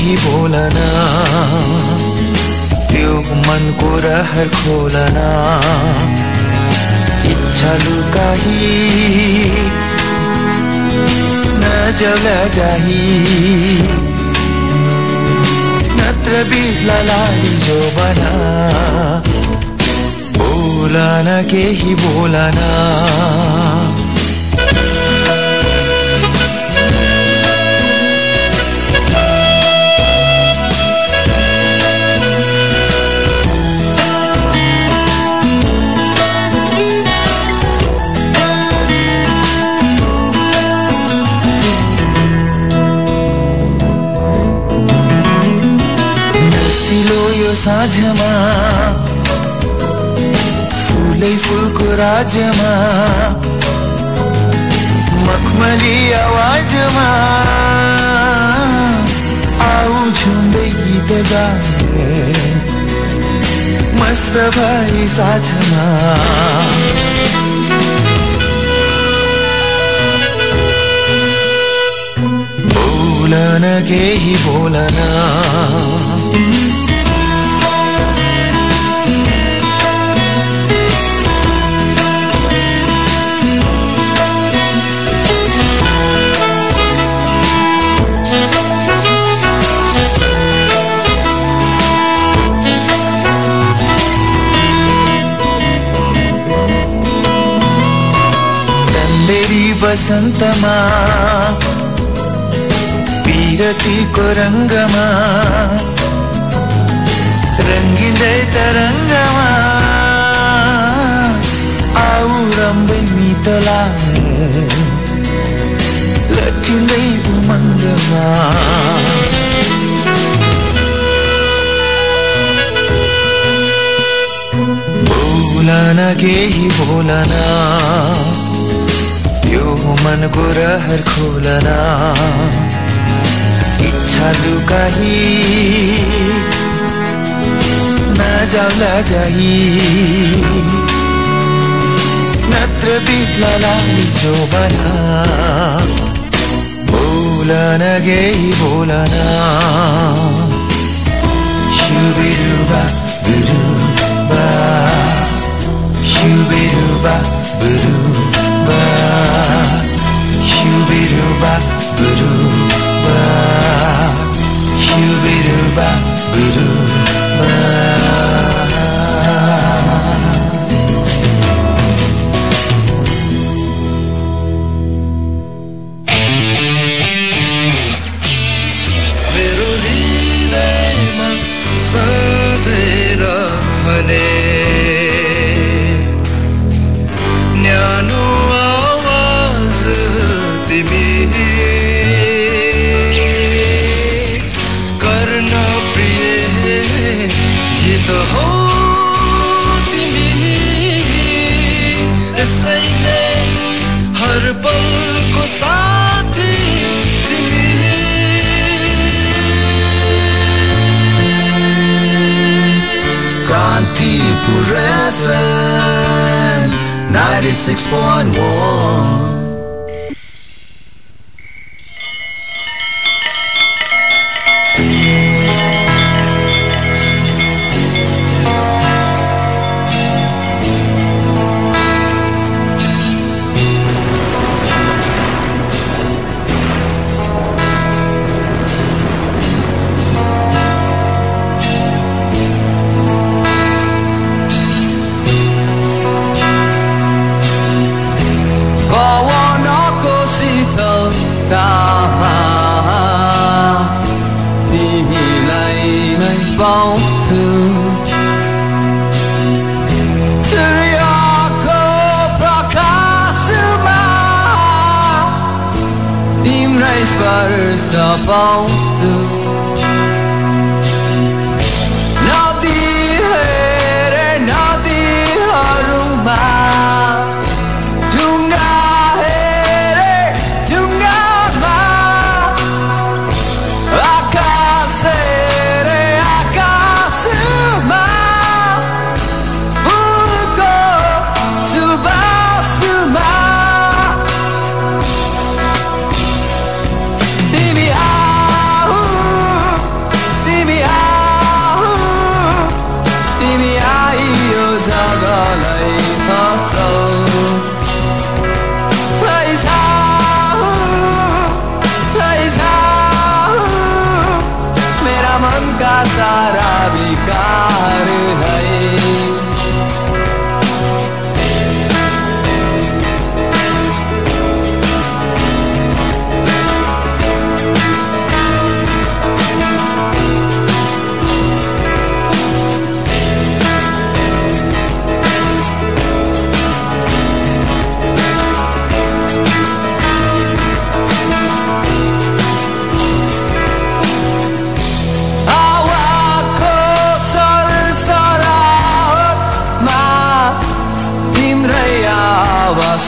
केही बोलन। त्यो मनको रहर खोलना। इच्छा लुकाही नजला जाही नत्र बित्लालाई जो बना। बोलन केही बोलना। साँझमा फुलै फुलको राज्यमा मखमली आवाजमा आऊ झुम्दै गीत गाउने मस्त भई साथमा। बोलन केही बोलन। వసంతమా వీరతి కొరంగమా రంగిందై తరంగమా ஆவுரம்பை மீத்தலாமோ லட்சிந்தை உமங்கமா போலான கேஹி போலானா মন গুরহর খুলনা ইচ্ছা লুকাহি না যাওলা যাহি নত্র বিতলালা নিচো বলা ভুলন গেই ভুলনা শুবিরুবা বিরুবা শুবিরুবা বিরুবা ba shubiru ba buru ba shubiru ba buru ba 106.1 are so bound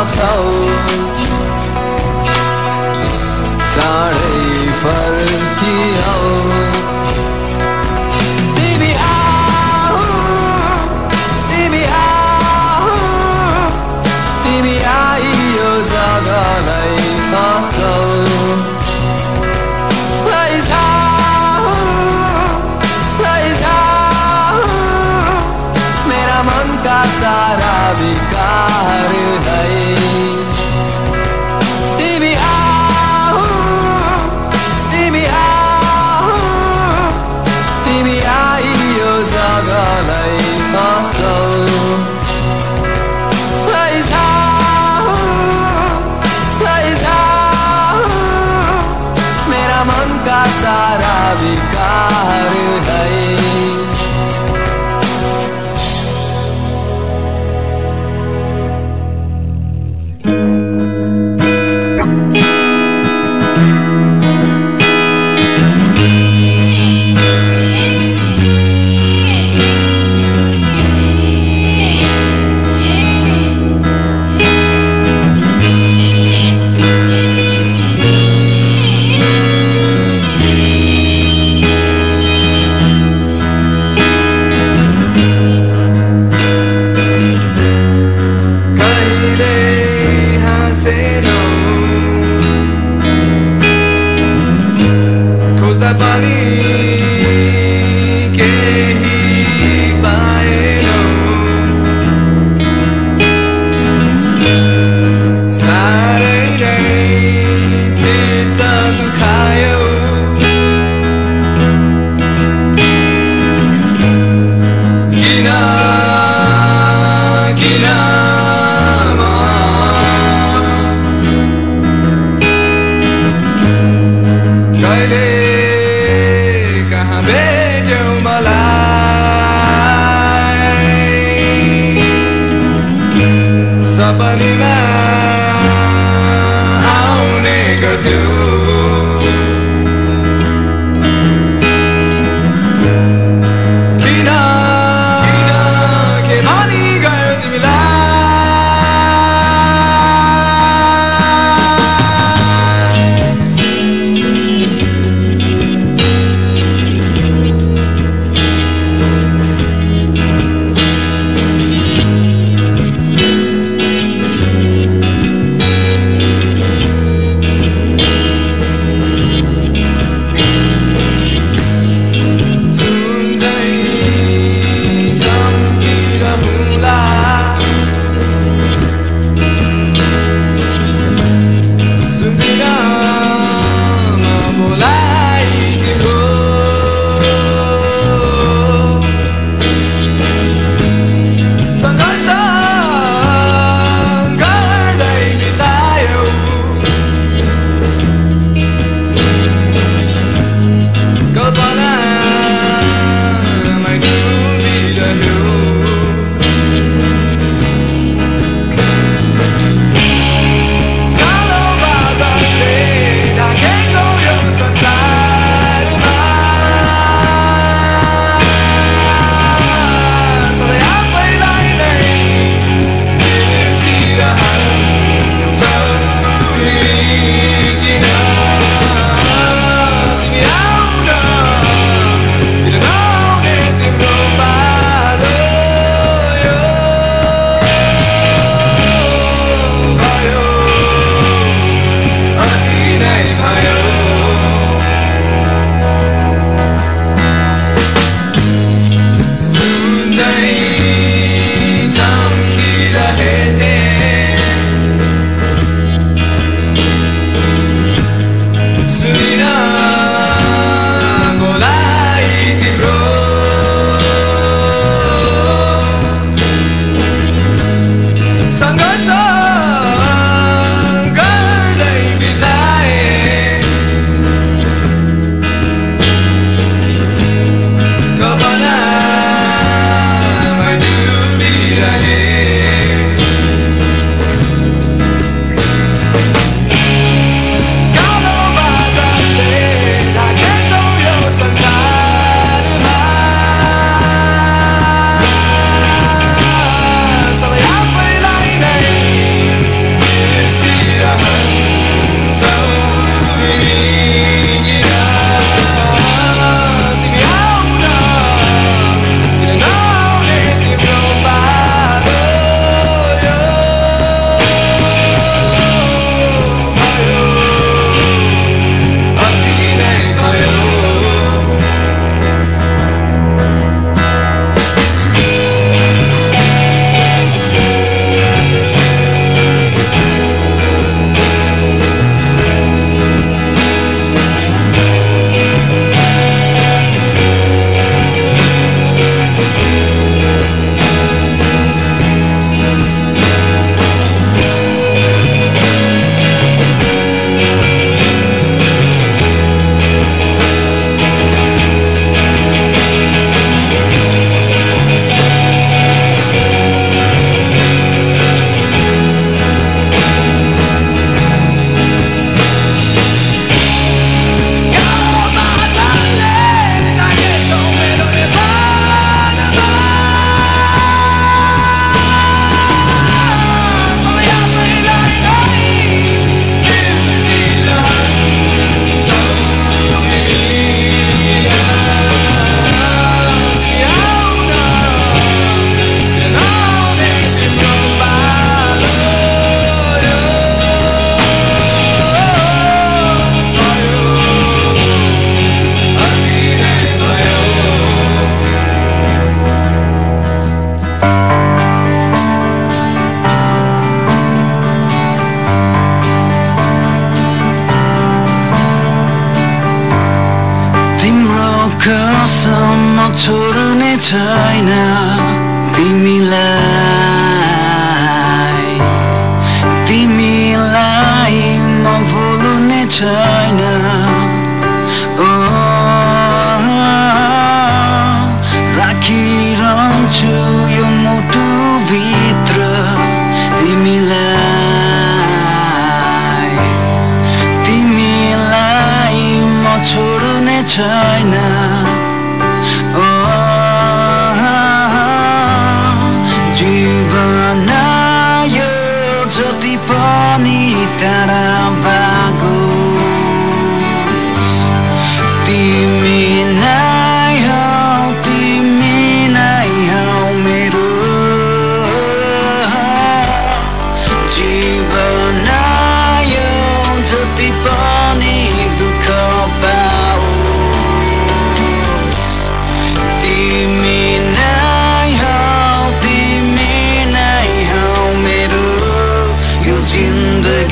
approach चाँडै मेरा मन का सारा विकार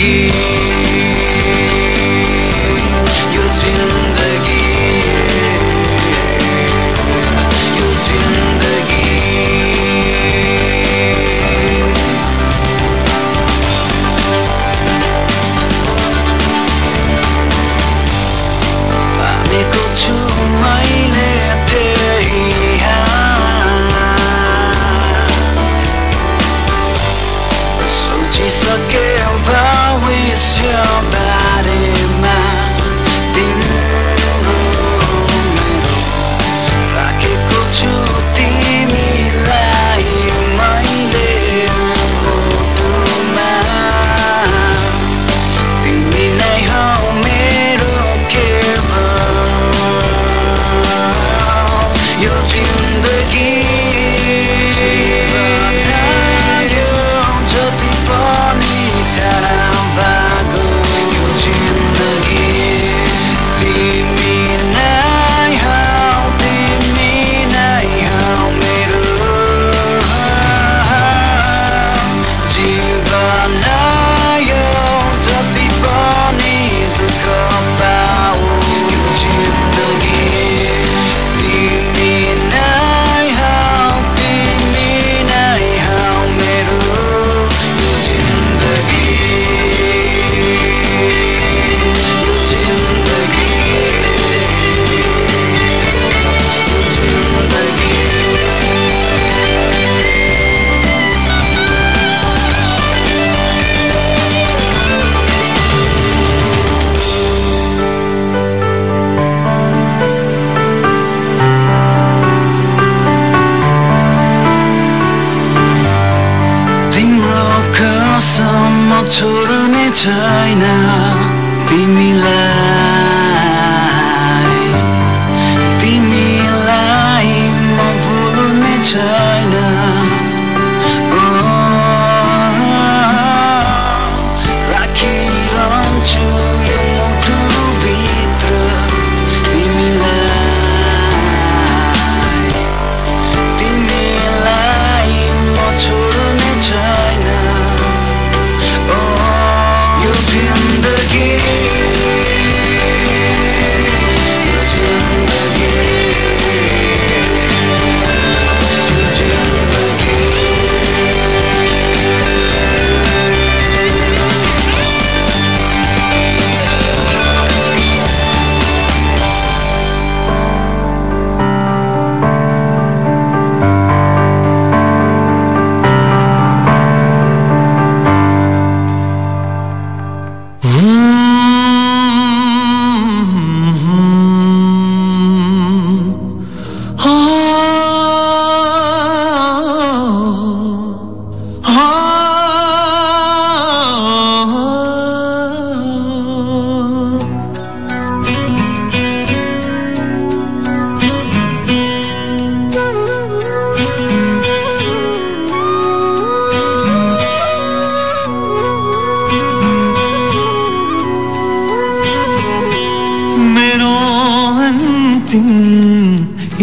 you.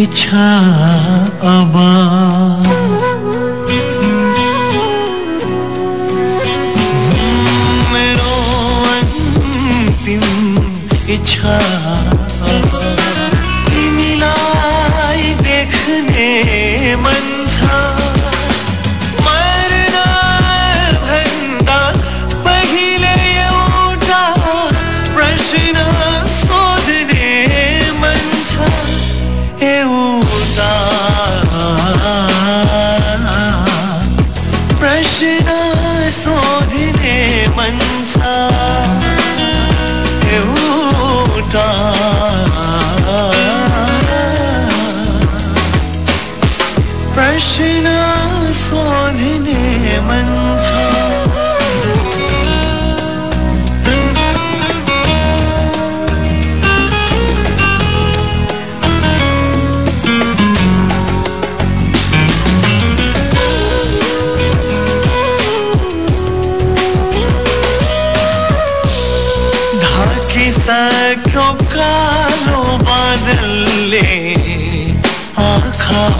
इच्छा अबा मेरो इच्छा।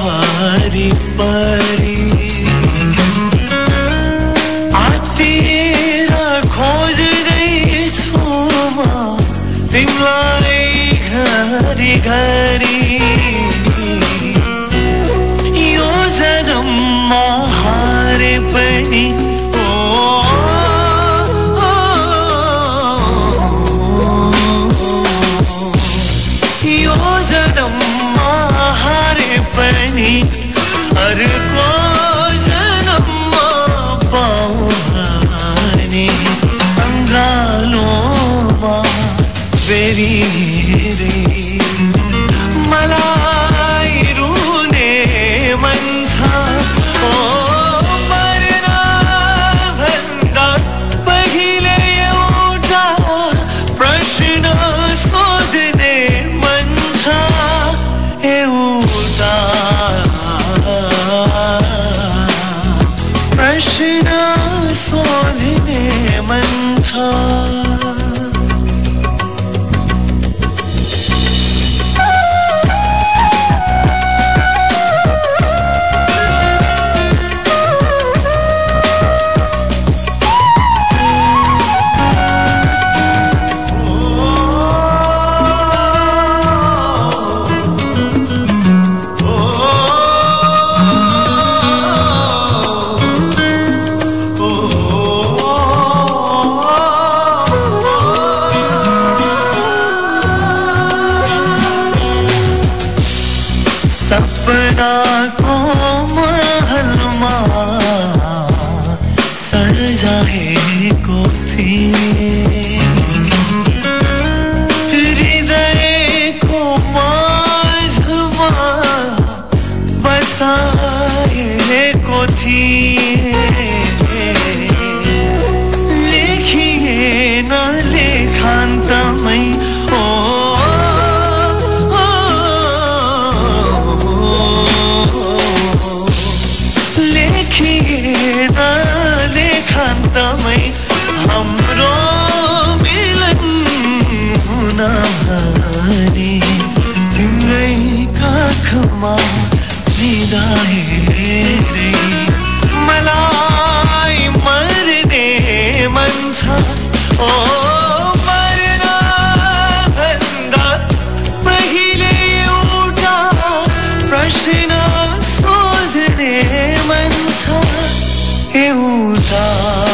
Paripa. 괜 찮. आशा को थी चाहे मलाई मर्ने मन छ ओ मरना भन्दा पहिले एउटा प्रश्न सोध्ने मन छ एउटा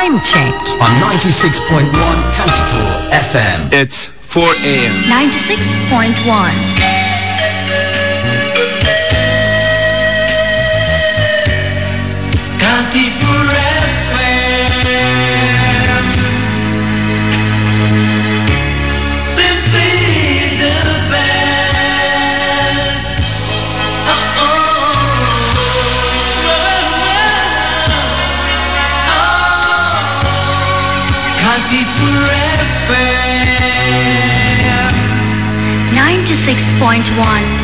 Time check. On 96.1 Canticle FM. It's 4 a.m. 96.1. Canticle Six point one.